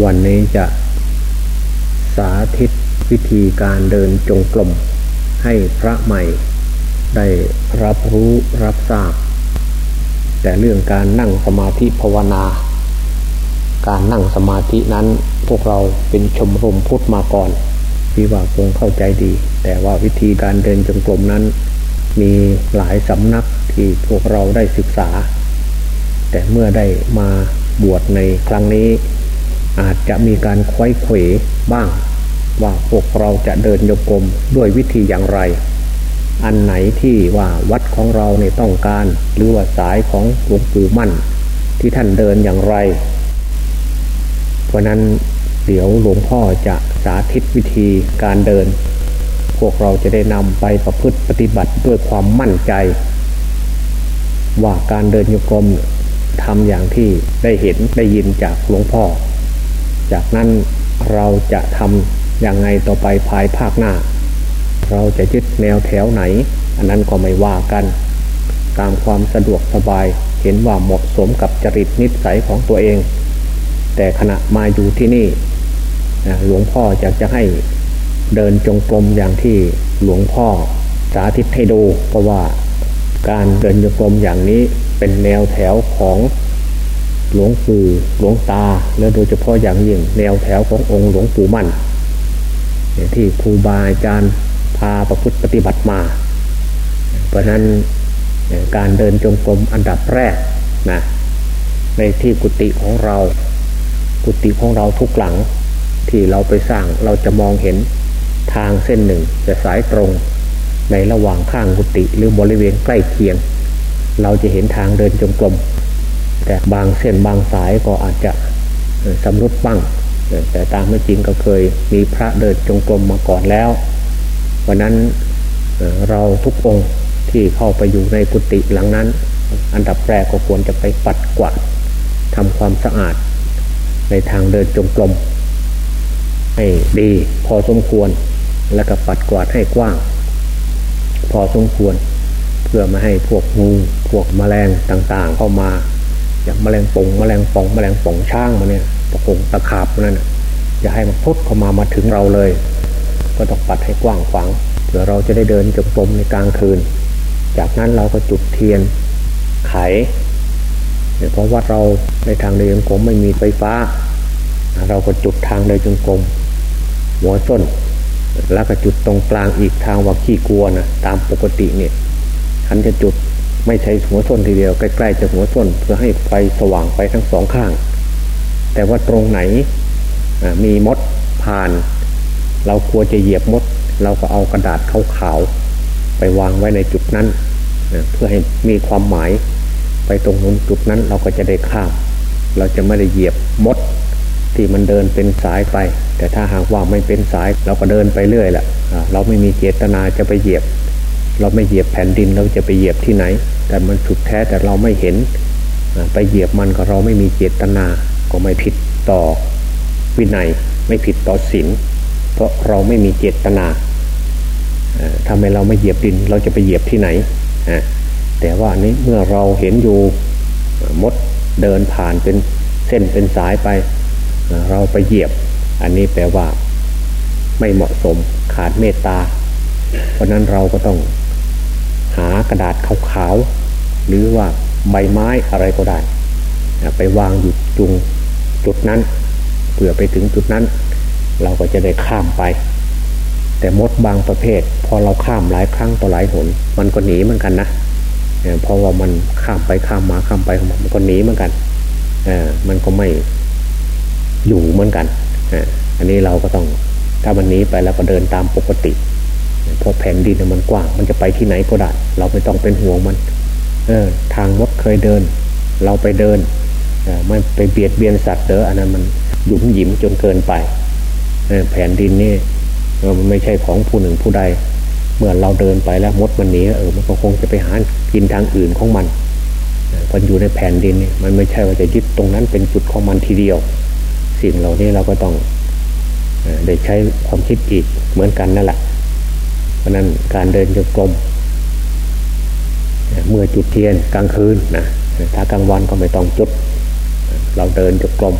วันนี้จะสาธิตวิธีการเดินจงกรมให้พระใหม่ ได้รับรู้รับทราบ แต่เรื่องการนั่งสมาธิภาวนา การนั่งสมาธินั้นพวกเราเป็นชมรมพุทธมาก่อนพี่ว่าคงเข้าใจดี แต่ว่าวิธีการเดินจงกรมนั้น มีหลายสำนักที่พวกเราได้ศึกษา แต่เมื่อได้มาบวชในครั้งนี้ อาจจะมีการควยเขวบ้าง ว่าพวกเราจะเดินโยกมด้วยวิธีอย่างไร อันไหนที่ว่าวัดของเราในต้องการ หรือว่าสายของหลวงปู่มั่น ที่ท่านเดินอย่างไร เพราะนั้นเดี๋ยวหลวงพ่อจะสาธิตวิธีการเดิน พวกเราจะได้นำไปประพฤติปฏิบัติด้วยความมั่นใจ ว่าการเดินโยกมทำอย่างที่ได้เห็นได้ยินจากหลวงพ่อ จากนั้นเราจะทำอย่างไงต่อไปภายภาคหน้า เราจะยึดแนวแถวไหน อันนั้นก็ไม่ว่ากัน ตามความสะดวกสบายเห็นว่าเหมาะสมกับจริตนิสัยของตัวเอง แต่ขณะมาอยู่ที่นี่หลวงพ่อจะจะให้เดินจงกรมอย่างที่หลวงพ่อสาธิตให้ดูเพราะว่าการเดินจงกรมอย่างนี้เป็นแนวแถวของ หลวงปู่หลวงตา และโดยเฉพาะอย่างยิ่งแนวแถวขององค์หลวงปู่มั่นที่ครูบาอาจารย์พาประพฤติปฏิบัติมา เพราะนั้นการเดินจงกรมอันดับแรกนะในที่กุฏิของเรา กุฏิของเราทุกหลังที่เราไปสร้างเราจะมองเห็นทางเส้นหนึ่งจะสายตรงในระหว่างข้างกุฏิหรือบริเวณใกล้เคียง เราจะเห็นทางเดินจงกรม แต่บางเส้นบางสายก็อาจจะสำรุดบ้างแต่ตามไม่จริงก็เคยมีพระเดินจงกรมมาก่อนแล้ววันนั้นเราทุกองค์ที่เข้าไปอยู่ในกุฏิหลังนั้น อันดับแรกก็ควรจะไปปัดกวาดทำความสะอาด ในทางเดินจงกรมให้ดีพอสมควรแล้วก็ปัดกวาดให้กว้าง พอสมควร เพื่อไม่ให้พวกงูพวกแมลงต่างๆ เข้ามา อย่างแมลงป่งแมลงป่องแมลงป่องช่างมาเนี่ยตะคงตะขาบนั่นอย่าให้มันพุดเข้ามามาถึงเราเลย ก็ต้องปัดให้กว้างขวางเพื่อเราจะได้เดินจงกรมในกลางคืน จากนั้นเราก็จุดเทียนไขเพราะว่าเราในทางเดินจงกรมไม่มีไฟฟ้า เราก็จุดทางเดินจงกรมหัวส้น แล้วก็จุดตรงกลางอีกทางว่าขี้กลัวนะตามปกติเนี่ยฉันจะจุด ไม่ใช่หัวส้นทีเดียว ใกล้ๆจะหัวส้นเพื่อให้ไฟสว่างไปทั้งสองข้าง แต่ว่าตรงไหนมีมดผ่าน เรากลัวจะเหยียบมด เราก็เอากระดาษขาวๆไปวางไว้ในจุดนั้นเพื่อให้มีความหมายไปตรงนู้นจุดนั้นเราก็จะได้ข้าม เราจะไม่ได้เหยียบมดที่มันเดินเป็นสายไป แต่ถ้าหากว่าไม่เป็นสายเราก็เดินไปเรื่อยแหละเราไม่มีเจตนาจะไปเหยียบ เราไม่เหยียบแผ่นดินเราจะไปเหยียบที่ไหน แต่มันสุดแท้แต่เราไม่เห็น ไปเหยียบมันก็เราไม่มีเจตนาก็ไม่ผิดต่อวินัยไม่ผิดต่อศีลเพราะเราไม่มีเจตนาทำไมเราไม่เหยียบดินเราจะไปเหยียบที่ไหน แต่ว่านี้เมื่อเราเห็นอยู่มดเดินผ่านเป็นเส้นเป็นสายไป เราไปเหยียบ อันนี้แปลว่าไม่เหมาะสมขาดเมตตา เพราะนั้นเราก็ต้อง หากระดาษขาวๆหรือว่าใบไม้อะไรก็ได้ ไปวางอยู่จุงจุดนั้นเพื่อไปถึงจุดนั้น เราก็จะได้ข้ามไป แต่มดบางประเภท พอเราข้ามหลายครั้งต่อหลายหน มันก็หนีเหมือนกันนะเพราะว่ามันข้ามไปข้ามมาข้ามไปมันก็หนีเหมือนกันมันก็ไม่อยู่เหมือนกันอันนี้เราก็ต้องถ้าวันหนีไปแล้วก็เดินตามปกติ พราะแผ่นดินมันกว้าง มันจะไปที่ไหนก็ได้ เราไม่ต้องเป็นห่วงมัน เออ ทางมดเคยเดิน เราไปเดินไม่ไปเบียดเบียนสัตว์เด้ออันนั้นมันหยุมหยิมจนเกินไปแผ่นดินนี่มันไม่ใช่ของผู้หนึ่งผู้ใด เมื่อเราเดินไปแล้วมดมันหนีเออมันก็คงจะไปหากินทางอื่นของมันมันอยู่ในแผ่นดินนี่มันไม่ใช่ว่าจะยึดตรงนั้นเป็นจุดของมันทีเดียว สิ่งเหล่านี้เราก็ต้องได้ใช้ความคิดอีกเหมือนกันนั่นแหละ เพราะนั้นการเดินจงกรมเมื่อจุดเทียนกลางคืนนะถ้ากลางวันก็ไม่ต้องจุด เราเดินจงกรม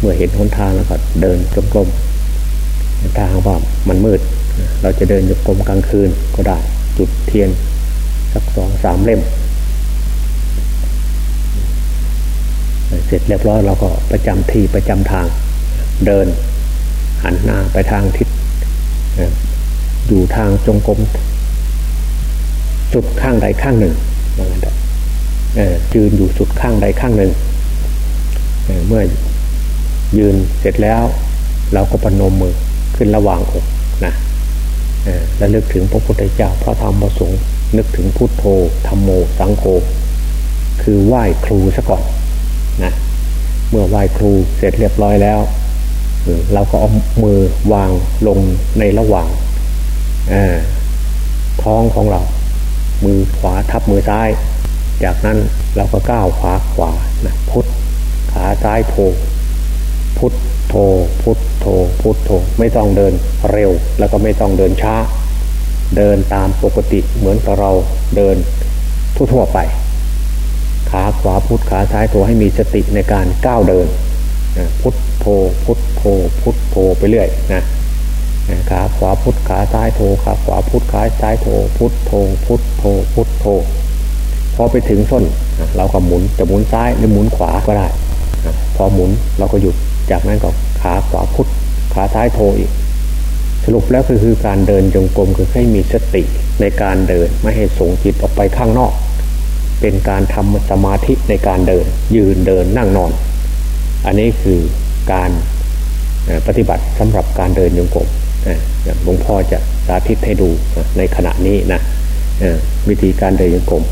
เมื่อเห็นหนทางแล้วก็เดินจงกรมถ้าหากว่ามันมืด เราจะเดินจงกรมกลางคืนก็ได้จุดเทียนสักสองสามเล่ม เสร็จเรียบร้อยเราก็ประจำที่ประจำทางเดินหันหน้าไปทางทิศ อยู่ทางจงกรมสุดข้างใดข้างหนึ่งว่างั้นยืนอยู่สุดข้างใดข้างหนึ่งเมื่อยืนเสร็จแล้ว เราก็ปนมมือขึ้นระหว่างอกนะแล้วนึกถึงพระพุทธเจ้าพระธรรมพระสงฆ์นึกถึงพุทโธธรรมโมสังโฆคือไหว้ครูซะก่อนนะเมื่อไหว้ครูเสร็จเรียบร้อยแล้ว เราก็เอามือวางลงในระหว่าง ท้องของเรา มือขวาทับมือซ้าย จากนั้นเราก็ก้าวขวาขวานะพุทขาซ้ายโผพุทโธพุทโธพุทโธไม่ต้องเดินเร็ว แล้วก็ไม่ต้องเดินช้า เดินตามปกติเหมือนกับเราเดินทั่วๆไป ขาขวาพุทขาซ้ายโธให้มีสติในการก้าวเดินพุทโธพุทโธพุทโธไปเรื่อยนะ ขาขวาพุทธขาซ้ายโธขาขวาพุทธขาซ้ายโธพุทโธพุทโธพุทโธพอไปถึงส้นเราก็หมุนจะหมุนซ้ายหรือหมุนขวาก็ได้ พอหมุนเราก็หยุดจากนั้นก็ขาขวาพุทขาซ้ายโทอีก สรุปแล้วก็คือการเดินจงกรมคือให้มีสติในการเดินไม่ให้ส่งจิตออกไปข้างนอก เป็นการทำสมาธิในการเดิน ยืนเดินนั่งนอน อันนี้คือการปฏิบัติสำหรับการเดินจงกรม หลวงพ่อจะสาธิตให้ดูในขณะนี้นะวิธีการเดินจงกรม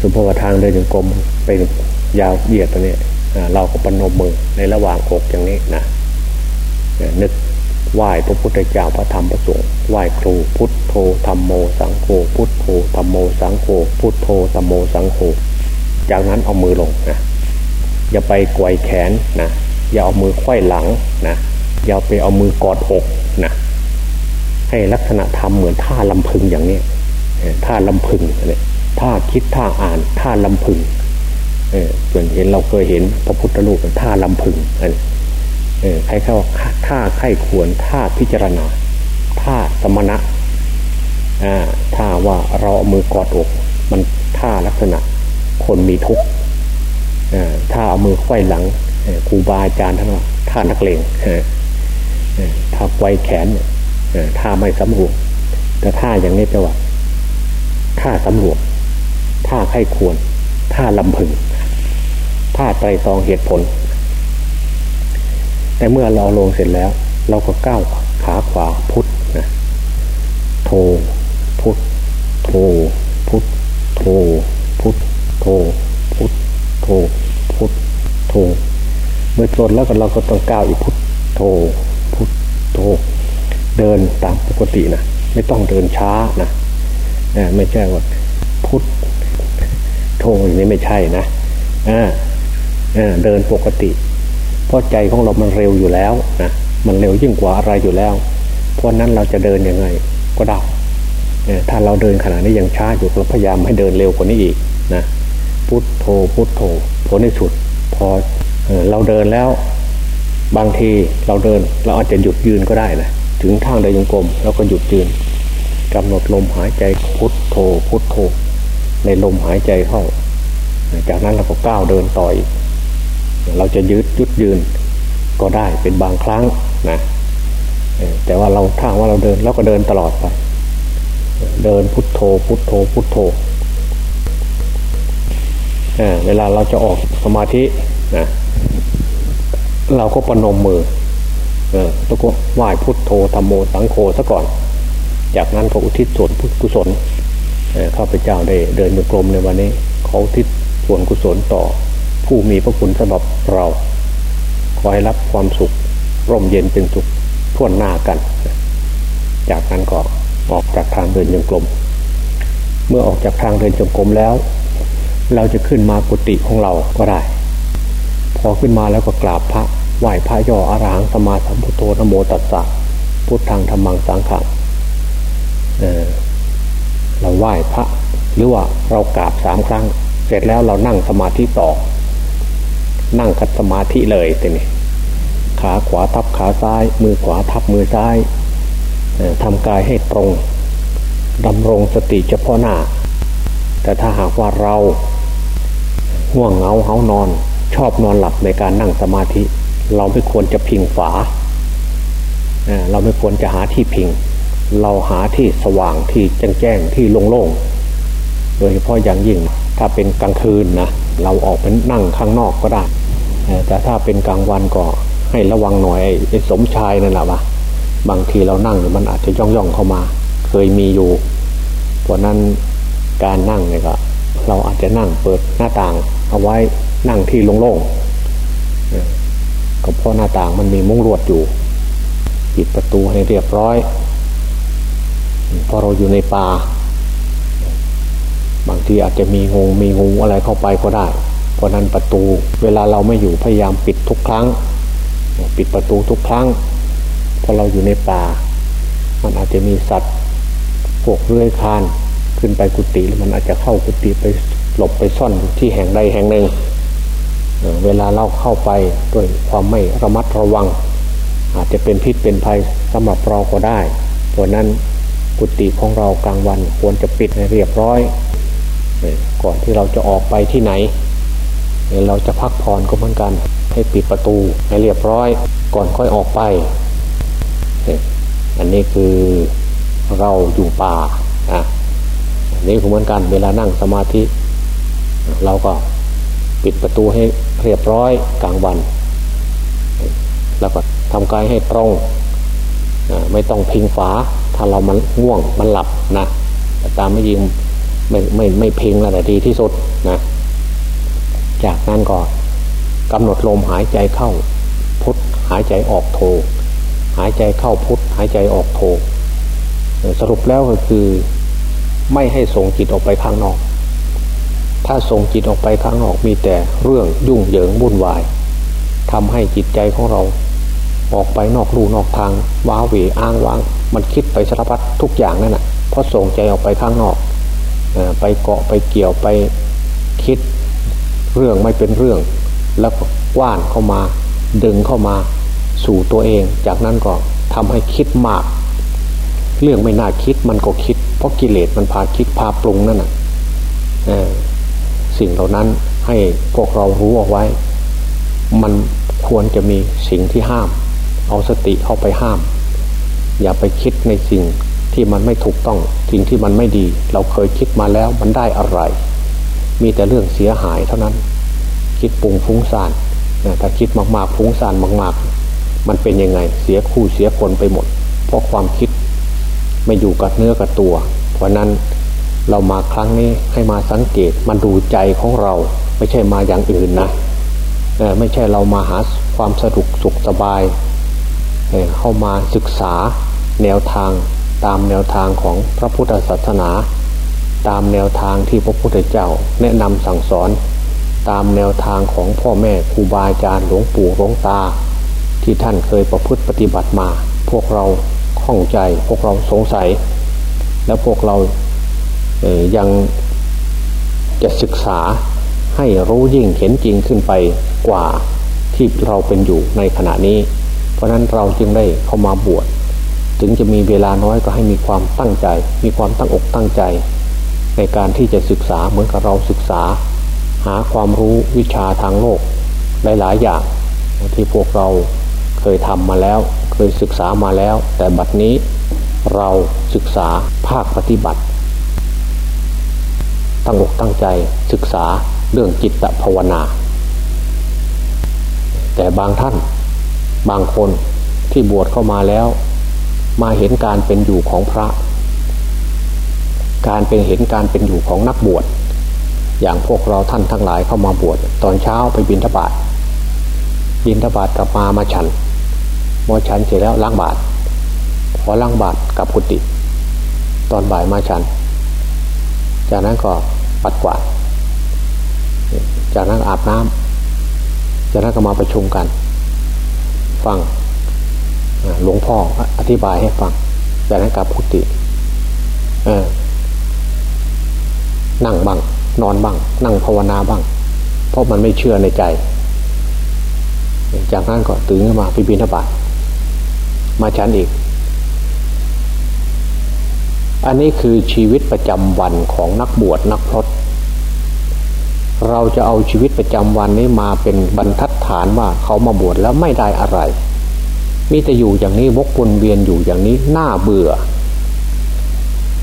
สุภวทางเดินจงกรมเป็นยาวเหยียดตัวนี้เราก็ปนมมือในระหว่างอกอย่างนี้นะนึกไหว้พระพุทธเจ้าพระธรรมพระสงฆ์ไหว้ครูพุทโธธรรมโมสังโฆพุทโธธรรมโมสังโฆพุทโธธรรมโมสังโฆจากนั้นเอามือลงนะอย่าไปกวยแขนนะอย่าเอามือควยหลังนะ อย่าไปเอามือกอดอกนะให้ลักษณะทำเหมือนท่าลำพึงอย่างนี้ท่าลำพึงเนี่ยท่าคิดท่าอ่านท่าลำพึงเออส่วนเห็นเราเคยเห็นพระพุทธรูปเป็นท่าลำพึงเออใครเข้าท่าไข้ควรท่าพิจารณาท่าสมณะอ่าท่าว่าเราเอามือกอดอก มันท่าลักษณะคนมีทุกข์ถ้าเอามือไขว้หลังครูบาอาจารย์ท่านว่าท่านักเลง ถ้าไวแขนท่าไม่สำรวมแต่ท่าอย่างนี้แปลว่าท่าสำรวมท่าไข้ควรท่าลำพึงท่าไตรตองเหตุผล แต่เมื่อเราลงเสร็จแล้ว เราก็ก้าวขาขวาพุทธนะโทพุทโทพุทโทพุทโทพุทโทพุทโทเมื่อจนแล้วก็เราก็ต้องก้าวอีกพุทโท โทเดินตามปกตินะไม่ต้องเดินช้านะไม่ใช่ว่าพุทโทอย่างนี้ไม่ใช่นะเดินปกติ เพราะใจของเรามันเร็วอยู่แล้วนะมันเร็วยิ่งกว่าอะไรอยู่แล้ว เพราะนั้นเราจะเดินยังไงก็ได้ถ้าเราเดินขนาดนี้ยังช้าอยู่เราพยายามให้เดินเร็วกว่านี้อีกนะพุทโธพุทโธผลในสุด พอเราเดินแล้ว บางทีเราเดินเราอาจจะหยุดยืนก็ได้นะถึงทางเดินยงกลมเราก็หยุดยืนกำหนดลมหายใจพุทโธพุทโธในลมหายใจเข้า จากนั้นเราก็ก้าวเดินต่ออีกเราจะยืดยุดยืนก็ได้เป็นบางครั้งนะแต่ว่าเราถ้าว่าเราเดินเราก็เดินตลอดไป เดินพุทโธพุทโธพุทโธเวลาเราจะออกสมาธินะ เราก็ประนมมือ เออตะกไหว้พุทโธธรรมโมสังโฆซะก่อน จากนั้นก็อุทิศส่วนกุศลข้าพเจ้าได้เดินโยกลมในวันนี้เขาทิศส่วนกุศลต่อ ผู้มีพระคุณสำหรับเรา ขอให้รับความสุข ร่มเย็นเป็นสุขท่วนหน้ากัน จากนั้นก็ออกจากทางเดินจงกรมเมื่อออกจากทางเดินจงกรมแล้ว เราจะขึ้นมากุฏิของเราก็ได้ พอขึ้นมาแล้วก็กราบพระ ไหว้พระย่ออรหังสมาสัมพุทโธนโมตัสสะพุทธังธรรมังสังขังเเราไหว้พระ หรือว่าเรากราบสามครั้ง เสร็จแล้วเรานั่งสมาธิต่อ นั่งคัดสมาธิเลยแต่นี่ขาขวาทับขาซ้าย มือขวาทับมือซ้ายทำกายให้ตรงดำรงสติเฉพาะหน้า แต่ถ้าหากว่าเราห่วงเหงาเหานอน ชอบนอนหลับในการนั่งสมาธิ เราไม่ควรจะพิงฝาเราไม่ควรจะหาที่พิง เราหาที่สว่างที่แจ้งแจ้งที่โล่งๆโดยเฉพาะอย่างยิ่งถ้าเป็นกลางคืนนะเราออกเป็นนั่งข้างนอกก็ได้ แต่ถ้าเป็นกลางวันก็ให้ระวังหน่อยไอ้สมชายนั่นแหละวะบางทีเรานั่งมันอาจจะย่องย่องเข้ามา เคยมีอยู่เพราะนั้นการนั่งเนี่ยก็เราอาจจะนั่งเปิดหน้าต่าง เอาไว้นั่งที่โล่งๆ ก็เพราะหน้าต่างมันมีมุ้งรวดอยู่ปิดประตูให้เรียบร้อยพอเราอยู่ในป่า บางทีอาจจะมีงงมีงูอะไรเข้าไปก็ได้ เพราะนั้นประตูเวลาเราไม่อยู่พยายามปิดทุกครั้ง ปิดประตูทุกครั้งพอเราอยู่ในป่า มันอาจจะมีสัตว์พวกเลื้อยคานขึ้นไปกุฏิมันอาจจะเข้ากุฏิไปหลบไปซ่อนที่แห่งใดแห่งหนึ่ง เวลาเราเข้าไปด้วยความไม่ระมัดระวัง อาจจะเป็นพิษเป็นภัยสำหรับเราก็ได้เพราะนั้นกุฏิของเรากลางวันควรจะปิดให้เรียบร้อย ก่อนที่เราจะออกไปที่ไหน เราจะพักผ่อนก็เหมือนกัน ให้ปิดประตูให้เรียบร้อย ก่อนค่อยออกไป อันนี้คือเราอยู่ป่าอะนี่ก็เหมือนกันเวลานั่งสมาธิ เราก็ปิดประตูให้ เรียบร้อยกลางวัน แล้วก็ทำกายให้ตรงไม่ต้องพิงฝา ถ้าเรามันง่วงมันหลับนะแต่ตามไม่ยิงไม่ไม่ไม่พิงแล้วแต่ดีที่สุดนะจากนั้นก็กำหนดลมหายใจเข้าพุทหายใจออกโท หายใจเข้าพุทหายใจออกโท สรุปแล้วก็คือไม่ให้ส่งจิตออกไปข้างนอก ถ้าส่งจิตออกไปข้างนอกมีแต่เรื่องยุ่งเหยิงวุ่นวายทำให้จิตใจของเรา ออกไปนอกรูนอกทางว้าเหวอ้างว้าง มันคิดไปสารพัดทุกอย่างนั่นแหะเพราะส่งใจออกไปข้างนอกไปเกาะไปเกี่ยวไปคิดเรื่องไม่เป็นเรื่อง แล้วก็ว่านเข้ามา ดึงเข้ามาสู่ตัวเอง จากนั้นก็ทำให้คิดมาก เรื่องไม่น่าคิดมันก็คิด เพราะกิเลสมันพาคิดพาปรุงนั่นน่ะ สิ่งเหล่านั้นให้พวกเรารู้เอาไว้ มันควรจะมีสิ่งที่ห้าม เอาสติเข้าไปห้าม อย่าไปคิดในสิ่งที่มันไม่ถูกต้อง สิ่งที่มันไม่ดี เราเคยคิดมาแล้วมันได้อะไร มีแต่เรื่องเสียหายเท่านั้น คิดปรุงฟุ้งซ่านถ้าคิดมากๆฟุ้งซ่านมากๆ มันเป็นยังไงเสียคู่เสียคนไปหมด เพราะความคิดไม่อยู่กับเนื้อกับตัว เพราะนั้น เรามาครั้งนี้ให้มาสังเกตมันดูใจของเรา ไม่ใช่มาอย่างอื่นนะไม่ใช่เรามาหาความสะดวกสุขสบายเข้ามาศึกษาแนวทางตามแนวทางของพระพุทธศาสนา ตามแนวทางที่พระพุทธเจ้าแนะนำสั่งสอน ตามแนวทางของพ่อแม่ครูบาอาจารย์หลวงปู่หลวงตา ที่ท่านเคยประพฤติปฏิบัติมา พวกเราข้องใจพวกเราสงสัย แล้วพวกเรา ยังจะศึกษาให้รู้ยิ่งเห็นจริงขึ้นไปกว่าที่เราเป็นอยู่ในขณะนี้ เพราะนั้นเราจึงได้เข้ามาบวชถึงจะมีเวลาน้อยก็ให้มีความตั้งใจ มีความตั้งอกตั้งใจ ในการที่จะศึกษาเหมือนกับเราศึกษา หาความรู้วิชาทางโลกหลายๆอย่างที่พวกเราเคยทำมาแล้ว เคยศึกษามาแล้ว แต่บัดนี้เราศึกษาภาคปฏิบัติ ตั้งอกตั้งใจศึกษาเรื่องจิตภาวนา แต่บางท่านบางคนที่บวชเข้ามาแล้ว มาเห็นการเป็นอยู่ของพระ การเป็นเห็นการเป็นอยู่ของนักบวช อย่างพวกเราท่านทั้งหลายเข้ามาบวชตอนเช้าไปบินทบาทบินทบาทกลับมามาฉันมอฉันเสร็จแล้วล้างบาทพอล้างบาทกับกุฏิตอนบ่ายมาฉัน จากนั้นก็ปัดกวาด จากนั้นอาบน้ำจากนั้นก็มาประชุมกัน ฟังหลวงพ่ออธิบายให้ฟัง จากนั้นกับกุฏินั่งบ้างนอนบ้าง นั่งภาวนาบ้าง เพราะมันไม่เชื่อในใจ จากนั้นก็ตื่นขึ้นมาพิบินบาตมาฉันอีก อันนี้คือชีวิตประจำวันของนักบวชนักพรตเราจะเอาชีวิตประจำวันนี้มาเป็นบรรทัดฐานว่าเขามาบวชแล้วไม่ได้อะไร มีแต่อยู่อย่างนี้วกวนเวียนอยู่อย่างนี้น่าเบื่อ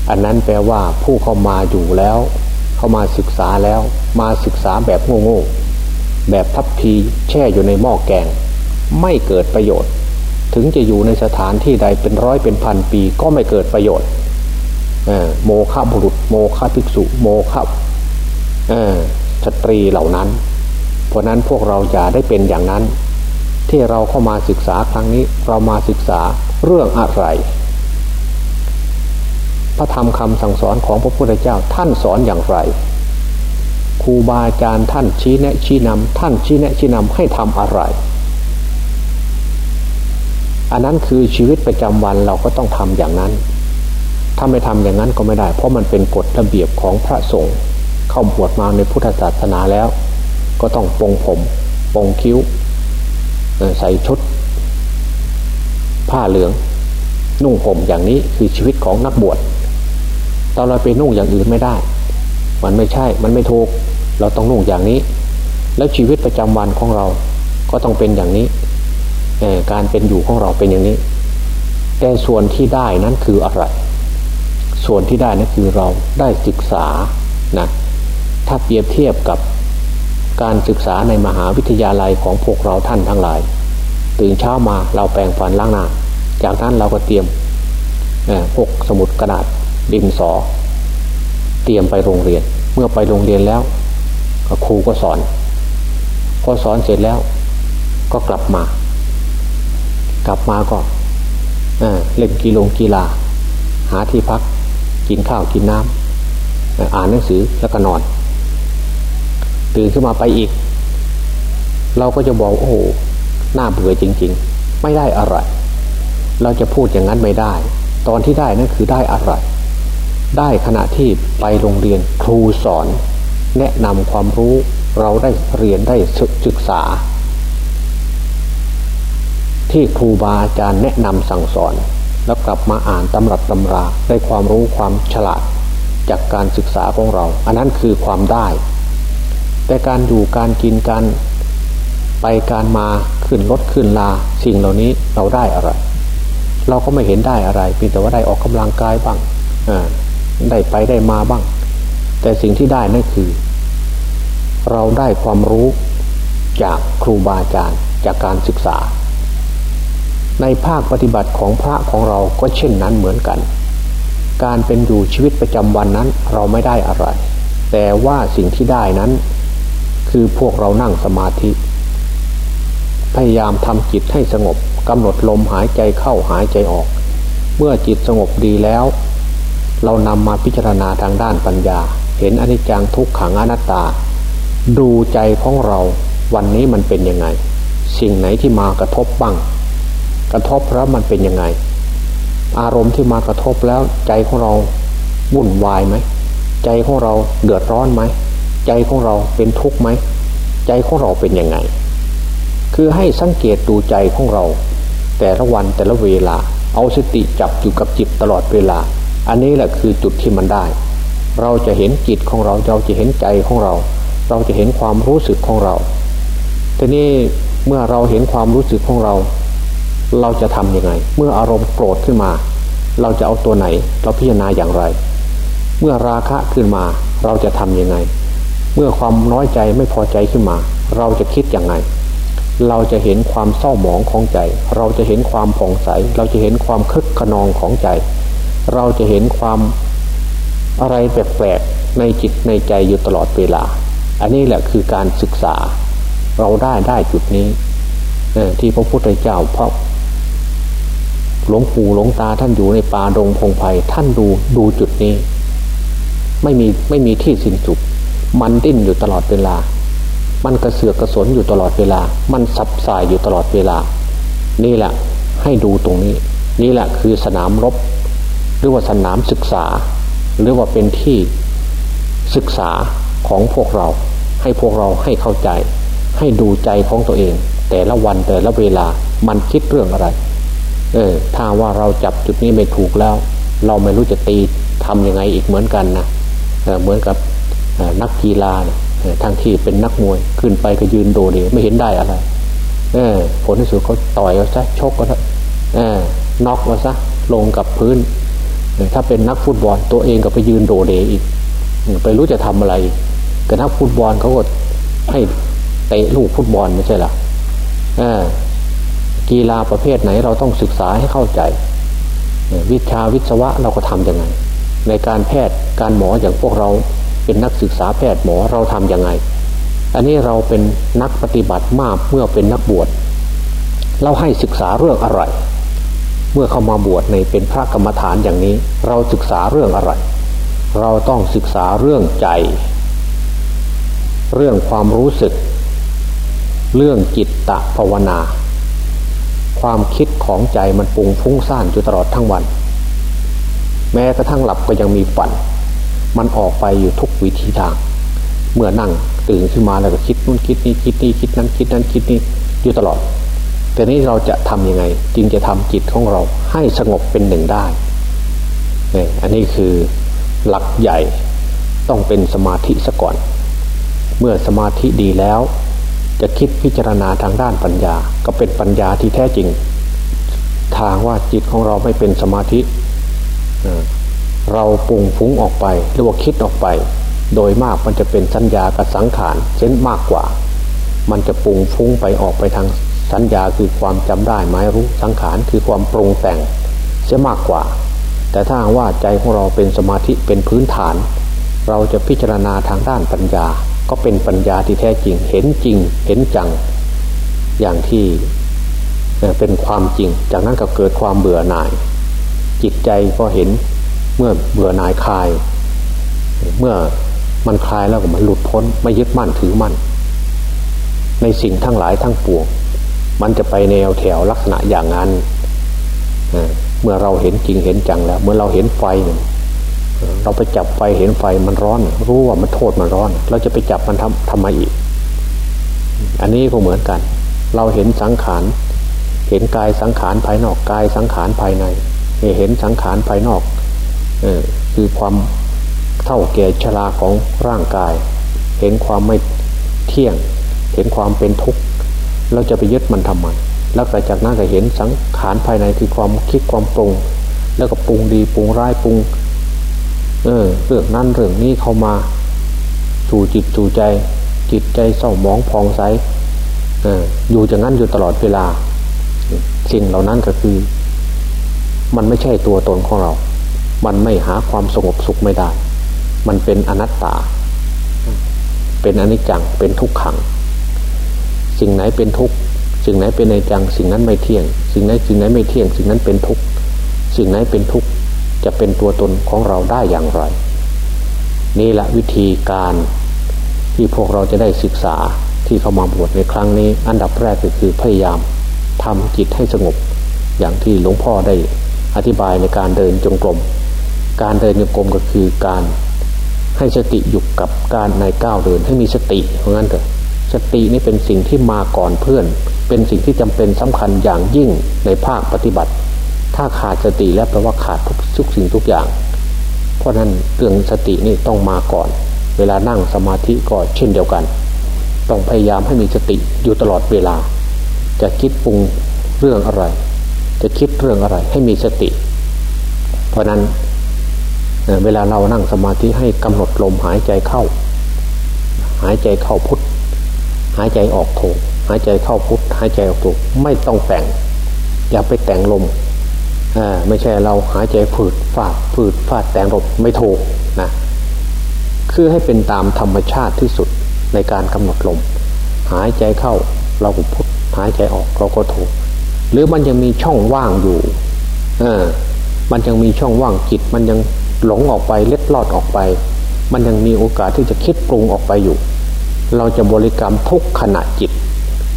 อันนั้นแปลว่าผู้เข้ามาอยู่แล้ว เข้ามาศึกษาแล้ว มาศึกษาแบบโง่ๆแบบทับพีแช่อยู่ในหม้อแกง ไม่เกิดประโยชน์ ถึงจะอยู่ในสถานที่ใดเป็นร้อยเป็นพันปีก็ไม่เกิดประโยชน์ โมฆะบุรุษ โมฆะภิกษุ โมฆะสตรีเหล่านั้น เพราะนั้นพวกเราอย่าได้เป็นอย่างนั้น ที่เราเข้ามาศึกษาครั้งนี้เรามาศึกษาเรื่องอะไร พระธรรมคำสั่งสอนของพระพุทธเจ้าท่านสอนอย่างไรครูบาอาจารย์ท่านชี้แนะชี้นำท่านชี้แนะชี้นำให้ทำอะไร อันนั้นคือชีวิตประจำวันเราก็ต้องทำอย่างนั้น ถ้าไม่ทำอย่างนั้นก็ไม่ได้ เพราะมันเป็นกฎระเบียบของพระสงฆ์เข้าบวชมาในพุทธศาสนาแล้ว ก็ต้องปรงผมปรงคิ้ว ใส่ชุด ผ้าเหลือง นุ่งห่มอย่างนี้คือชีวิตของนักบวชตอนเราไปนุ่งอย่างอื่นไม่ได้ มันไม่ใช่มันไม่ถูกเราต้องนุ่งอย่างนี้ แล้วชีวิตประจำวันของเราก็ต้องเป็นอย่างนี้การเป็นอยู่ของเราเป็นอย่างนี้ แต่ส่วนที่ได้นั้นคืออะไร ส่วนที่ได้นั้นคือเราได้ศึกษานะถ้าเปรียบเทียบกับการศึกษาในมหาวิทยาลัยของพวกเราท่านทั้งหลาย ตื่นเช้ามาเราแปรงฟันล้างหน้า จากนั้นเราก็เตรียมพวกสมุดกระดาษดินสอ เตรียมไปโรงเรียน เมื่อไปโรงเรียนแล้วครูก็สอน พอสอนเสร็จแล้วก็กลับมา กลับมาก็เล่นกีฬากีฬา หาที่พัก กินข้าวกินน้ำอ่านหนังสือแล้วก็นอน ตื่นขึ้นมาไปอีก เราก็จะบอกโอ้โหน่าเบื่อจริง ๆ ไม่ได้อะไร เราจะพูดอย่างนั้นไม่ได้ ตอนที่ได้นั่นคือได้อะไร ได้ขณะที่ไปโรงเรียนครูสอน แนะนำความรู้เราได้เรียนได้ศึกษา ที่ครูบาอาจารย์แนะนำสั่งสอน แล้วกลับมาอ่านตำรับตำราได้ความรู้ความฉลาดจากการศึกษาของเรา อันนั้นคือความได้ แต่การอยู่การกินการไปการมาขึ้นรถขึ้นลาสิ่งเหล่านี้เราได้อะไร เราก็ไม่เห็นได้อะไรเพียงแต่ว่าได้ออกกำลังกายบ้างได้ไปได้มาบ้าง แต่สิ่งที่ได้นั่นคือ เราได้ความรู้จากครูบาอาจารย์จากการศึกษา ในภาคปฏิบัติของพระของเราก็เช่นนั้นเหมือนกัน การเป็นอยู่ชีวิตประจำวันนั้นเราไม่ได้อะไร แต่ว่าสิ่งที่ได้นั้น คือพวกเรานั่งสมาธิ พยายามทำจิตให้สงบกำหนดลมหายใจเข้าหายใจออก เมื่อจิตสงบดีแล้ว เรานำมาพิจารณาทางด้านปัญญา เห็นอนิจจังทุกขังอนัตตา ดูใจของเราวันนี้มันเป็นยังไง สิ่งไหนที่มากระทบบ้าง กระทบแล้วมันเป็นยังไง อารมณ์ที่มากระทบแล้วใจของเราวุ่นวายไหมใจของเราเดือดร้อนไหมใจของเราเป็นทุกข์ไหมใจของเราเป็นยังไง คือให้สังเกตดูใจของเรา แต่ละวันแต่ละเวลา เอาสติจับอยู่กับจิตตลอดเวลา อันนี้แหละคือจุดที่มันได้ เราจะเห็นจิตของเราเราจะเห็นใจของเรา เราจะเห็นความรู้สึกของเราทีนี้เมื่อเราเห็นความรู้สึกของเรา เราจะทำยังไง เมื่ออารมณ์โกรธขึ้นมา เราจะเอาตัวไหน เราพิจารณาอย่างไร เมื่อราคะขึ้นมา เราจะทำยังไง เมื่อความน้อยใจไม่พอใจขึ้นมา เราจะคิดอย่างไง เราจะเห็นความเศร้าหมองของใจ เราจะเห็นความผ่องใส เราจะเห็นความคึกขนองของใจ เราจะเห็นความอะไรแปลกๆในจิตในใจอยู่ตลอดเวลา อันนี้แหละคือการศึกษา เราได้ได้จุดนี้ที่พระพุทธเจ้าพระ หลวงปู่หลวงตาท่านอยู่ในป่าดงพงไพ่ท่านดูดูจุดนี้ ไม่มีไม่มีที่สิ้นสุดมันดิ้นอยู่ตลอดเวลา มันกระเสือกกระสนอยู่ตลอดเวลา มันสับสายอยู่ตลอดเวลา นี่แหละให้ดูตรงนี้ นี่แหละคือสนามรบ หรือว่าสนามศึกษา หรือว่าเป็นที่ศึกษาของพวกเรา ให้พวกเราให้เข้าใจ ให้ดูใจของตัวเอง แต่ละวันแต่ละเวลามันคิดเรื่องอะไร เออถ้าว่าเราจับจุดนี้ไม่ถูกแล้ว เราไม่รู้จะตีทํำยังไงอีกเหมือนกันนะเเหมือนกับนักกีฬาทั้งที่เป็นนักมวยขึ้นไปก็ยืนโดดเดียวไม่เห็นได้อะไร เออผลที่สุดเขาต่อยเอาซะชกก็ซะเออน็อกมาซะลงกับพื้นถ้าเป็นนักฟุตบอลตัวเองก็ไปยืนโดดเดอีกไปรู้จะทำอะไรแต่นักฟุตบอลเขาก็ให้เตะลูกฟุตบอลไม่ใช่หรอ กีฬาประเภทไหนเราต้องศึกษาให้เข้าใจ วิชาวิศวะเราก็ทำยังไง ในการแพทย์การหมออย่างพวกเราเป็นนักศึกษาแพทย์หมอเราทำยังไง อันนี้เราเป็นนักปฏิบัติมากเมื่อเป็นนักบวชเราให้ศึกษาเรื่องอะไร เมื่อเข้ามาบวชในเป็นพระกรรมฐานอย่างนี้ เราศึกษาเรื่องอะไร เราต้องศึกษาเรื่องใจ เรื่องความรู้สึก เรื่องจิตตะภาวนา ความคิดของใจมันปุงฟุ้งซ่านอยู่ตลอดทั้งวัน แม้กระทั่งหลับก็ยังมีฝัน มันออกไปอยู่ทุกวิธีทาง เมื่อนั่งตื่นขึ้นมาแล้วก็คิดนู่นคิดนี่คิดนี่คิดนั้นคิดนั้นคิดนี่อยู่ตลอด แต่นี้เราจะทํำยังไง จึงจะทำจิตของเราให้สงบเป็นหนึ่งได้เนี่ยอันนี้คือหลักใหญ่ต้องเป็นสมาธิซะก่อน เมื่อสมาธิดีแล้ว จะคิดพิจารณาทางด้านปัญญา ก็เป็นปัญญาที่แท้จริง ทางว่าจิตของเราไม่เป็นสมาธิ เราปุงฟุ้งออกไป หรือว่าคิดออกไป โดยมากมันจะเป็นสัญญากับสังขารเช่นมากกว่า มันจะปุงฟุ้งไปออกไปทางสัญญาคือความจำได้หมายรู้สังขารคือความปรุงแต่งเสียมากกว่า แต่ถ้าว่าใจของเราเป็นสมาธิเป็นพื้นฐาน เราจะพิจารณาทางด้านปัญญา ก็เป็นปัญญาที่แท้จริง เห็นจริง เห็นจัง อย่างที่เป็นความจริง จากนั้นก็เกิดความเบื่อหน่าย จิตใจก็เห็นเมื่อเบื่อหน่ายคลาย เมื่อมันคลายแล้วก็มันหลุดพ้น ไม่ยึดมั่นถือมั่น ในสิ่งทั้งหลายทั้งปวง มันจะไปแนวแถวลักษณะอย่างนั้น เมื่อเราเห็นจริงเห็นจังแล้ว เมื่อเราเห็นไฟ เราไปจับไฟเห็นไฟมันร้อน รู้ว่ามันโทษมันร้อน เราจะไปจับมันทำทำไมอีก อันนี้ก็เหมือนกัน เราเห็นสังขารเห็นกายสังขารภายนอกกายสังขารภายในเห็นสังขารภายนอกเอคือความเท่าแก่ชราของร่างกาย เห็นความไม่เที่ยง เห็นความเป็นทุกข์เราจะไปยึดมันทำไมแล้วจากนั้นก็เห็นสังขารภายในคือความคิดความปรุง แล้วก็ปรุงดีปรุงร้ายปรุง เออเรื่องนั้นเรื่องนี้เข้ามาสู่จิตสู่ใจ จิตใจเศร้าหมองพองใสเอออยู่อย่างนั้นอยู่ตลอดเวลา สิ่งเหล่านั้นก็คือ มันไม่ใช่ตัวตนของเรา มันไม่หาความสงบสุขไม่ได้ มันเป็นอนัตตา เป็นอนิจจังเป็นทุกขัง สิ่งไหนเป็นทุกสิ่งไหนเป็นในจัง สิ่งนั้นไม่เที่ยง สิ่งไหนสิ่งไหนไม่เที่ยง สิ่งนั้นเป็นทุกสิ่งไหนเป็นทุก จะเป็นตัวตนของเราได้อย่างไร นี่แหละวิธีการที่พวกเราจะได้ศึกษาที่เข้ามาบวชในครั้งนี้ อันดับแรกก็คือพยายามทำจิตให้สงบ อย่างที่หลวงพ่อได้อธิบายในการเดินจงกรมการเดินจงกรมก็คือการให้สติอยู่กับการในก้าวเดินให้มีสติเพราะงั้นเถอะสตินี่เป็นสิ่งที่มาก่อนเพื่อน เป็นสิ่งที่จำเป็นสำคัญอย่างยิ่งในภาคปฏิบัติ ถ้าขาดสติแล้วแปลว่าขาดทุกทุกสิ่งทุกอย่าง เพราะนั้นเรื่องสตินี่ต้องมาก่อน เวลานั่งสมาธิก็เช่นเดียวกัน ต้องพยายามให้มีสติอยู่ตลอดเวลา จะคิดปรุงเรื่องอะไร จะคิดเรื่องอะไรให้มีสติ เพราะนั้นเวลาเรานั่งสมาธิให้กำหนดลมหายใจเข้า หายใจเข้าพุทหายใจออกโถหายใจเข้าพุทหายใจออกโถไม่ต้องแต่ง อย่าไปแต่งลม ไม่ใช่เราหายใจฝืดฟาดฝืดฟาดแต่งลมไม่ถูกนะคือให้เป็นตามธรรมชาติที่สุดในการกำหนดลม หายใจเข้าเราก็พุทหายใจออกเราก็ถูก หรือมันยังมีช่องว่างอยู่เออมันยังมีช่องว่างจิต มันยังหลงออกไปเล็ดลอดออกไป มันยังมีโอกาสที่จะคิดปรุงออกไปอยู่ เราจะบริกรรมทุกขณะจิต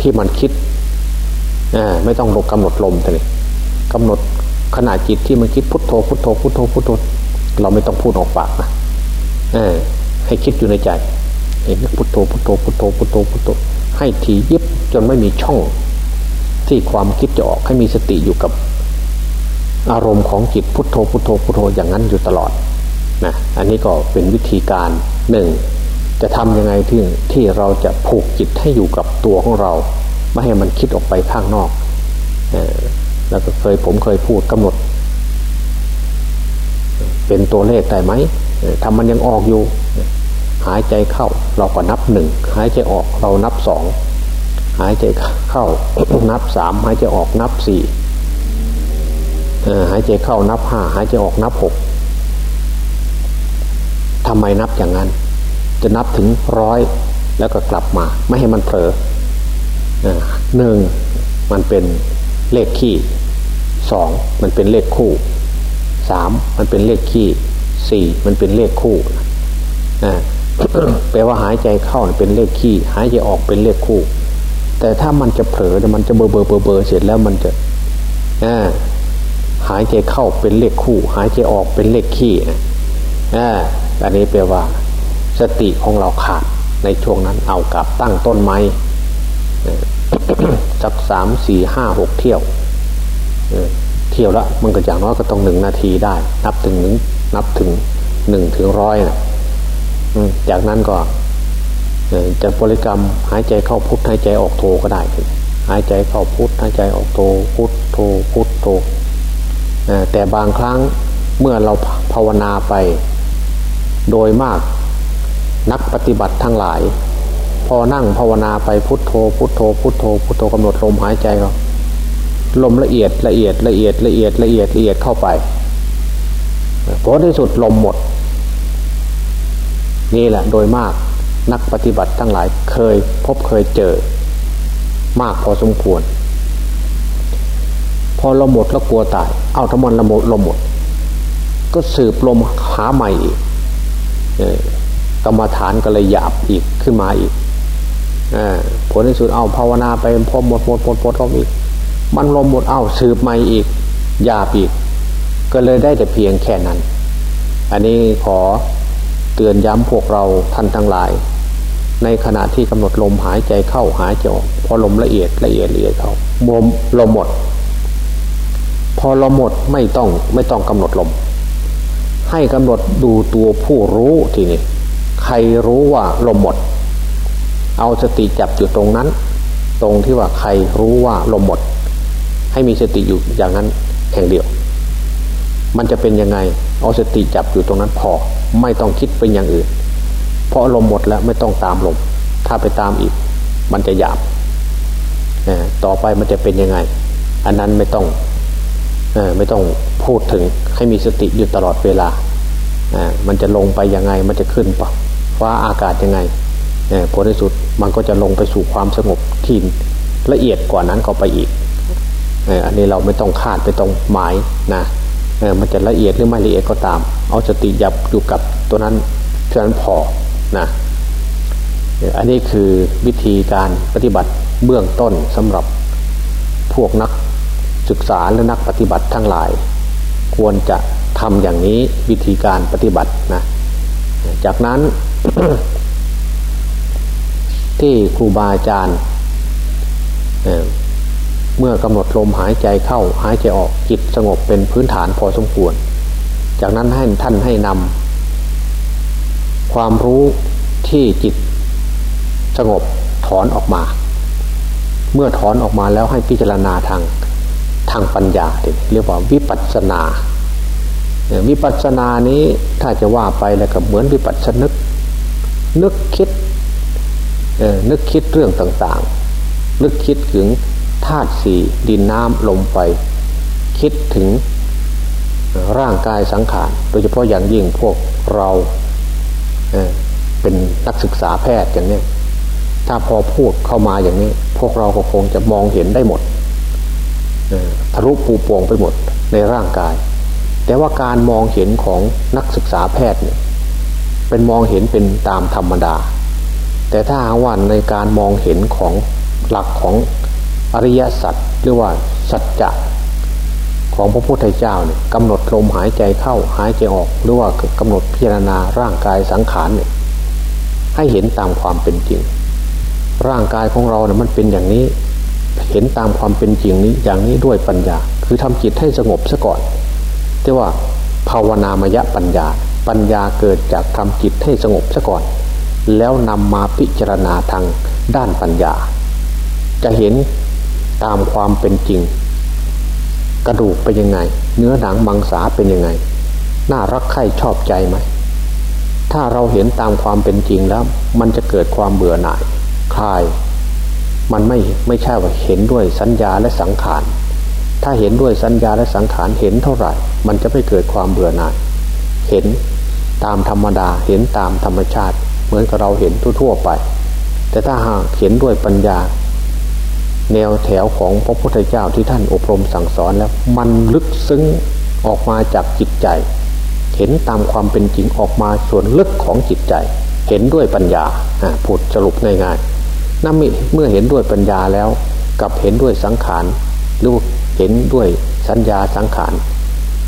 ที่มันคิดไม่ต้องลบกำหนดลมเลยกำหนด ขณะจิตที่มันคิดพุทโธพุทโธพุทโธพุทโธเราไม่ต้องพูดออกปากนะเออให้คิดอยู่ในใจ เห็นพุทโธพุทโธพุทโธพุทโธพุทโธให้ถี่ยิบจนไม่มีช่อง ที่ความคิดจะออกให้มีสติอยู่กับอารมณ์ของจิตพุทโธพุทโธพุทโธอย่างนั้นอยู่ตลอดนะอันนี้ก็เป็นวิธีการหนึ่งจะทำยังไงที่ที่เราจะผูกจิตให้อยู่กับตัวของเรา ไม่ให้มันคิดออกไปข้างนอก แล้วก็เคยผมเคยพูดกำหนด เป็นตัวเลขได้ไหมทำมันยังออกอยู่ หายใจเข้า เราก็นับหนึ่งหายใจออกเรานับสองหายใจเข้านับสามหายใจออกนับสี่หายใจเข้านับห้าหายใจออกนับหกทำไมนับอย่างนั้น จะนับถึงร้อยแล้วก็กลับมา ไม่ให้มันเผลอหนึ่งมันเป็นเลขขี้ สองมันเป็นเลขคู่สามมันเป็นเลขขี้สี่มันเป็นเลขคู่แปลว่าหายใจเข้าเป็นเลขขี้หายใจออกเป็นเลขคู่ แต่ถ้ามันจะเผลอมันจะเบอร์เบอร์เบอร์เบอร์เสร็จแล้วมันจะหายใจเข้าเป็นเลขคู่ หายใจออกเป็นเลขขี้อันนี้แปลว่า สติของเราขาดในช่วงนั้นเอากับตั้งต้นไม้สักสามสี่ห้าหกเที่ยว เที่ยวละมันก็อย่างน้อยก็ต้องหนึ่งนาทีได้ นับถึงหนึ่งนับถึงหนึ่งถึงร้อยนะจากนั้นก็จะบริกรรมหายใจเข้าพุทหายใจออกโทก็ได้ หายใจเข้าพุทหายใจออกโทพุทโทพุทโทแต่บางครั้งเมื่อเราภาวนาไป โดยมากนักปฏิบัติทั้งหลาย พอนั่งภาวนาไปพุทโธพุทโธพุทโธพุทโธกำหนดลมหายใจก็ ลมละเอียดละเอียดละเอียดละเอียดละเอียดละเอียดเข้าไปผลที่สุดลมหมด นี่แหละโดยมากนักปฏิบัติทั้งหลายเคยพบเคยเจอ มากพอสมควร พอลมหมดแล้วกลัวตาย เอาทั้งมันละหมดลมหมด ก็สืบลมหาใหม่อีกกรรมฐานก็เลยหยาบอีกขึ้นมาอีกอผลที่สุดเอาภาวนาไปพอหมดหมดหมดหมดหมดอีก มันลมหมดเอ้าสืบใหม่อีกยาปีก ก็เลยได้แต่เพียงแค่นั้น อันนี้ขอเตือนย้ำพวกเราท่านทั้งหลาย ในขณะที่กำหนดลมหายใจเข้าหายใจออกพอลมละเอียดละเอียดละเอียดเขาลมลมหมด พอลมหมดไม่ต้องไม่ต้องกำหนดลม ให้กำหนดดูตัวผู้รู้ทีนี้ใครรู้ว่าลมหมด เอาสติจับอยู่ตรงนั้น ตรงที่ว่าใครรู้ว่าลมหมด ให้มีสติอยู่อย่างนั้นแห่งเดียว มันจะเป็นยังไงเอาสติจับอยู่ตรงนั้นพอ ไม่ต้องคิดเป็นอย่างอื่น เพราะลมหมดแล้วไม่ต้องตามลม ถ้าไปตามอีก มันจะหยาบต่อไปมันจะเป็นยังไง อันนั้นไม่ต้องไม่ต้องพูดถึงให้มีสติอยู่ตลอดเวลา มันจะลงไปยังไง มันจะขึ้นปะฟ้าอากาศยังไงผลที่สุดมันก็จะลงไปสู่ความสงบที่ละเอียดกว่านั้นก็ไปอีก อันนี้เราไม่ต้องคาดไม่ต้องหมายนะมันจะละเอียดหรือไม่ละเอียดก็ตาม เอาสติยับอยู่กับตัวนั้นเท่านั้นพอนะอันนี้คือวิธีการปฏิบัติเบื้องต้นสำหรับพวกนักศึกษาและนักปฏิบัติทั้งหลาย ควรจะทำอย่างนี้วิธีการปฏิบัตินะจากนั้น ที่ครูบาอาจารย์ เมื่อกำหนดลมหายใจเข้าหายใจออกจิตสงบเป็นพื้นฐานพอสมควร จากนั้นให้ท่านให้นำความรู้ที่จิตสงบถอนออกมา เมื่อถอนออกมาแล้วให้พิจารณาทางทางปัญญาเรียกว่าวิปัสสนาวิปัสสนานี้ถ้าจะว่าไปแล้วก็เหมือนวิปัสสนึก นึกคิดนึกคิดเรื่องต่างๆ นึกคิดถึง ธาตุสี่ดินน้ำลมไฟคิดถึงร่างกายสังขารโดยเฉพาะอย่างยิ่งพวกเราเเป็นนักศึกษาแพทย์อย่างนี้ถ้าพอพูดเข้ามาอย่างนี้ พวกเราก็คงจะมองเห็นได้หมดทะลุปูปวงไปหมดในร่างกาย แต่ว่าการมองเห็นของนักศึกษาแพทย์เนี่ยเป็นมองเห็นเป็นตามธรรมดา แต่ถ้าหาวันในการมองเห็นของหลักของ อริยสัจหรือว่าสัจจะของพระพุทธเจ้าเนี่ยกำหนดลมหายใจเข้าหายใจออก หรือว่ากำหนดพิจารณาร่างกายสังขารเนี่ยให้เห็นตามความเป็นจริง ร่างกายของเราเนี่ยมันเป็นอย่างนี้ เห็นตามความเป็นจริงนี้อย่างนี้ด้วยปัญญา คือทำจิตให้สงบซะก่อนที่ว่าภาวนามยปัญญา ปัญญาเกิดจากทำจิตให้สงบซะก่อน แล้วนำมาพิจารณาทางด้านปัญญา จะเห็น ตามความเป็นจริง กระดูกเป็นยังไง เนื้อหนังมังสาเป็นยังไง น่ารักใคร่ชอบใจไหม ถ้าเราเห็นตามความเป็นจริงแล้ว มันจะเกิดความเบื่อหน่ายคลาย มันไม่ไม่ใช่ว่าเห็นด้วยสัญญาและสังขาร ถ้าเห็นด้วยสัญญาและสังขารเห็นเท่าไหร่ มันจะไม่เกิดความเบื่อหน่าย เห็นตามธรรมดาเห็นตามธรรมชาติ เหมือนกับเราเห็นทั่วๆไป แต่ถ้าหากเห็นด้วยปัญญา แนวแถวของพระพุทธเจ้าที่ท่านอบรมสั่งสอนแล้ว มันลึกซึ้งออกมาจากจิตใจ เห็นตามความเป็นจริงออกมาส่วนลึกของจิตใจ เห็นด้วยปัญญาพูดสรุปง่ายๆนั่นเมื่อเห็นด้วยปัญญาแล้ว กับเห็นด้วยสังขารหรือเห็นด้วยสัญญาสังขาร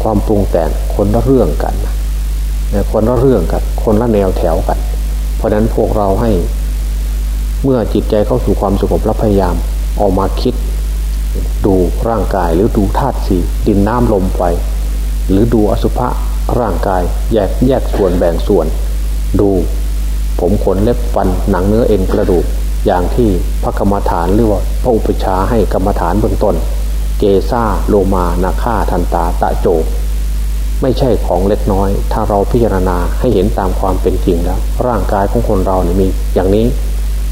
ความปรุงแต่งคนละเรื่องกันคนละเรื่องกัน คนละแนวแถวกัน เพราะนั้นพวกเราให้ เมื่อจิตใจเข้าสู่ความสงบและพยายาม ออกมาคิด ดูร่างกายหรือดูธาตุสีดินน้ำลมไฟหรือดูอสุภะร่างกายแยกแยกส่วนแบ่งส่วน ดูผมขนเล็บฟันหนังเนื้อเอ็นกระดูกอย่างที่พระกรรมฐานหรือว่าพระอุปชาให้กรรมฐานเบื้องต้น เกซ่าโลมานาค่าทันตาตะโจ ไม่ใช่ของเล็กน้อย ถ้าเราพิจารณาให้เห็นตามความเป็นจริงแล้ว ร่างกายของคนเราเนี่ยมีอย่างนี้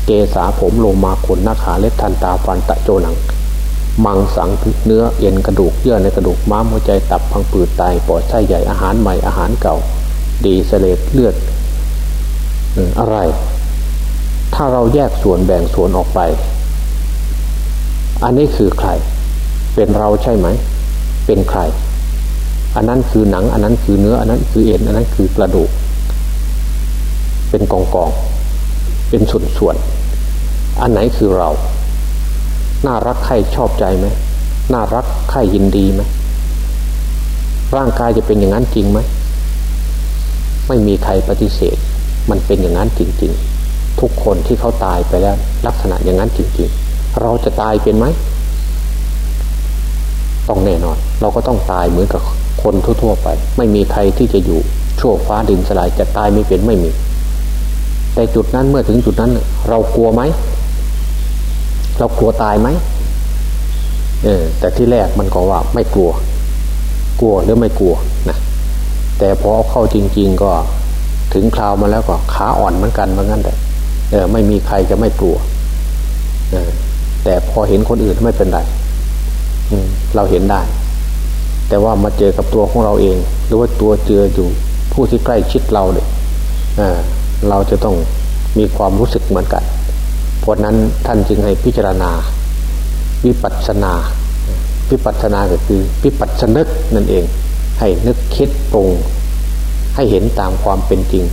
เกษาผมโลมาขนหน้าขาเล็บทันตาฟันตะโจหนัง มังสังเนื้อเอ็นกระดูกเยื่อในกระดูกม้ามหัวใจตับพังผืดไตปอดไส้ใหญ่อาหารใหม่อาหารเก่า ดีเสลดเลือดอะไร ถ้าเราแยกส่วนแบ่งส่วนออกไป อันนี้คือใคร เป็นเราใช่ไหม เป็นใคร อันนั้นคือหนัง อันนั้นคือเนื้อ อันนั้นคือเอ็น อันนั้นคือกระดูก เป็นกองกอง เป็นส่วนๆอันไหนคือเรา น่ารักใครชอบใจไหมน่ารักใครยินดีไหมร่างกายจะเป็นอย่างนั้นจริงไหมไม่มีใครปฏิเสธ มันเป็นอย่างนั้นจริง ๆ ทุกคนที่เขาตายไปแล้ว ลักษณะอย่างนั้นจริง ๆ เราจะตายเป็นไหมต้องแน่นอน เราก็ต้องตายเหมือนกับคนทั่วๆไป ไม่มีใครที่จะอยู่ชั่วฟ้าดินสลายจะตายไม่เป็นไม่มี แต่จุดนั้นเมื่อถึงจุดนั้น เรากลัวไหม เรากลัวตายไหมเออแต่ที่แรกมันก็ว่าไม่กลัว กลัวหรือไม่กลัวนะแต่พอเข้าจริง ๆ ก็ถึงคราวมาแล้วก็ขาอ่อนเหมือนกันเหมือนกันแต่เออไม่มีใครจะไม่กลัวเออแต่พอเห็นคนอื่นไม่เป็นไรเราเห็นได้ แต่ว่ามาเจอกับตัวของเราเอง หรือว่าตัวเจออยู่ผู้ที่ใกล้ชิดเราเนี่ย เราจะต้องมีความรู้สึกเหมือนกัน เพราะนั้นท่านจึงให้พิจารณา วิปัสสนา วิปัสสนาก็คือวิปัสสนึกนั่นเอง ให้นึกคิดตรงให้เห็นตามความเป็นจริง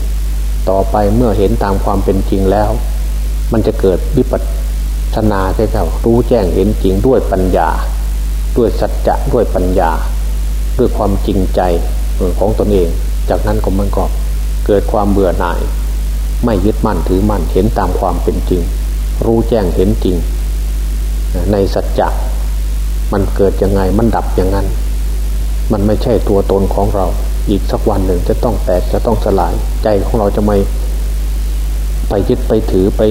ต่อไปเมื่อเห็นตามความเป็นจริงแล้ว มันจะเกิดวิปัสสนาใช่ไหมรู้แจ้งเห็นจริงด้วยปัญญา ด้วยสัจจะด้วยปัญญา ด้วยความจริงใจของตนเอง จากนั้นก็มันก็เกิดความเบื่อหน่าย ไม่ยึดมั่นถือมั่นเห็นตามความเป็นจริง รู้แจ้งเห็นจริง ในสัจจะมันเกิดยังไงมันดับอย่างนั้น มันไม่ใช่ตัวตนของเรา อีกสักวันหนึ่งจะต้องแตกจะต้องสลาย ใจของเราจะไม่ไปยึดไปถือไป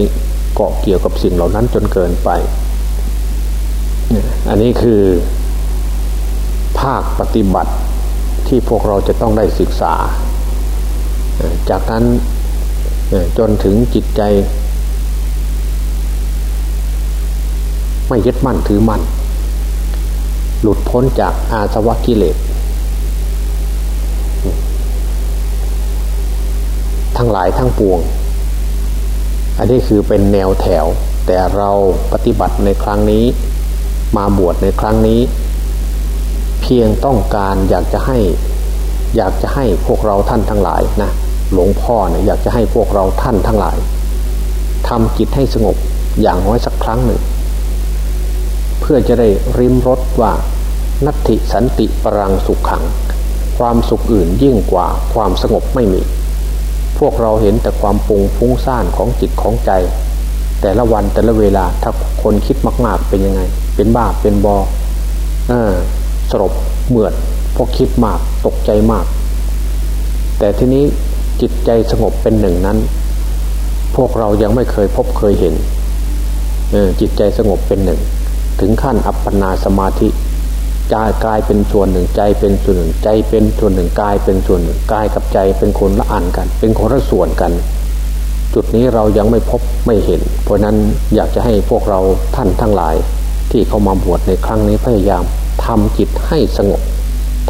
เกาะเกี่ยวกับสิ่งเหล่านั้นจนเกินไป อันนี้คือ ภาคปฏิบัติที่พวกเราจะต้องได้ศึกษา จากนั้น จนถึงจิตใจ ไม่ยึดมั่นถือมั่น หลุดพ้นจากอาสวะกิเลส ทั้งหลายทั้งปวง อันนี้คือเป็นแนวแถว แต่เราปฏิบัติในครั้งนี้ มาบวชในครั้งนี้ เพียงต้องการอยากจะให้ อยากจะให้พวกเราท่านทั้งหลายนะ หลวงพ่อเนี่ยอยากจะให้พวกเราท่านทั้งหลายทำจิตให้สงบอย่างน้อยสักครั้งหนึ่ง เพื่อจะได้ริมรสว่านัตติสันติปรังสุขขัง ความสุขอื่นยิ่งกว่าความสงบไม่มี พวกเราเห็นแต่ความปุงฟุ้งซ่านของจิตของใจ แต่ละวันแต่ละเวลาถ้าคนคิดมากๆเป็นยังไง เป็นบ้าเป็นบออสรบเหมือดเพราะคิดมากตกใจมาก แต่ทีนี้ จิตใจสงบเป็นหนึ่งนั้น พวกเรายังไม่เคยพบเคยเห็นจิตใจสงบเป็นหนึ่ง ถึงขั้นอัปปนาสมาธิจกายเป็นส่วนหนึ่งใจเป็นส่วนหนึ่งใจเป็นส่วนหนึ่งกายเป็นส่วนหนึ่งกายกับใจเป็นคนละอันกัน เป็นคนละส่วนกัน จุดนี้เรายังไม่พบไม่เห็น เพราะนั้นอยากจะให้พวกเราท่านทั้งหลาย ที่เข้ามาบวชในครั้งนี้พยายามทำจิตให้สงบ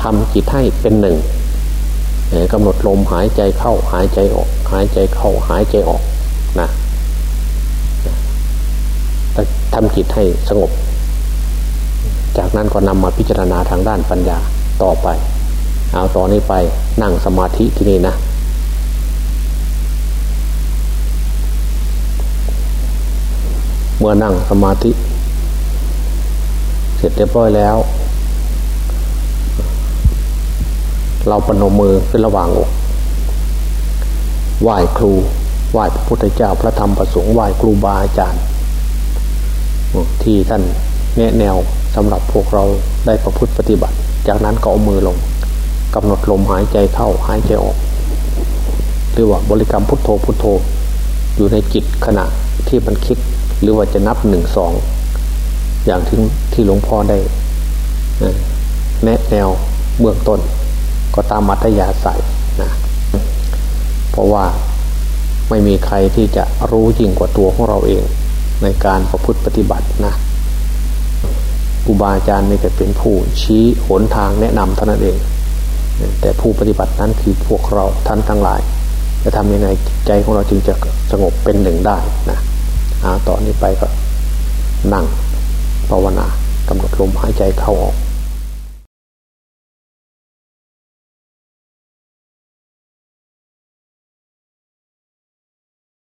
ทำจิตให้เป็นหนึ่ง กำหนดลมหายใจเข้าหายใจออก หายใจเข้าหายใจออกนะทำจิตให้สงบ จากนั้นก็นำมาพิจารณาทางด้านปัญญาต่อไป เอาต่อนนี้ไปนั่งสมาธิที่นี่นะเมื่อนั่งสมาธิ เสร็จเรียบร้อยแล้ว เราปนมมือขึ้นระหว่างอกไหว้ครูไหว้พระพุทธเจ้าพระธรรมพระสงฆ์ไหว้ครูบาอาจารย์ ที่ท่านแนะแนวสำหรับพวกเราได้ประพฤติปฏิบัติ จากนั้นก็เอามือลงกำหนดลมหายใจเข้าหายใจออก หรือว่าบริกรรมพุทโธพุทโธ อยู่ในจิตขณะที่มันคิดหรือว่าจะนับหนึ่งสองอย่างที่ที่หลวงพ่อได้แนะแนวเบื้องต้น ก็ตามมัธยาศัยนะเพราะว่าไม่มีใครที่จะรู้ยิ่งกว่าตัวของเราเองในการประพฤติปฏิบัตินะครูบาอาจารย์นี่จะเป็นผู้ชี้หนทางแนะนำเท่านั้นเอง แต่ผู้ปฏิบัตินั้นคือพวกเราท่านทั้งหลาย จะทำยังไงใจของเราจึงจะสงบเป็นหนึ่งได้นะต่อนนี้ไปก็นั่งภาวนากำหนดลมหายใจเข้าออก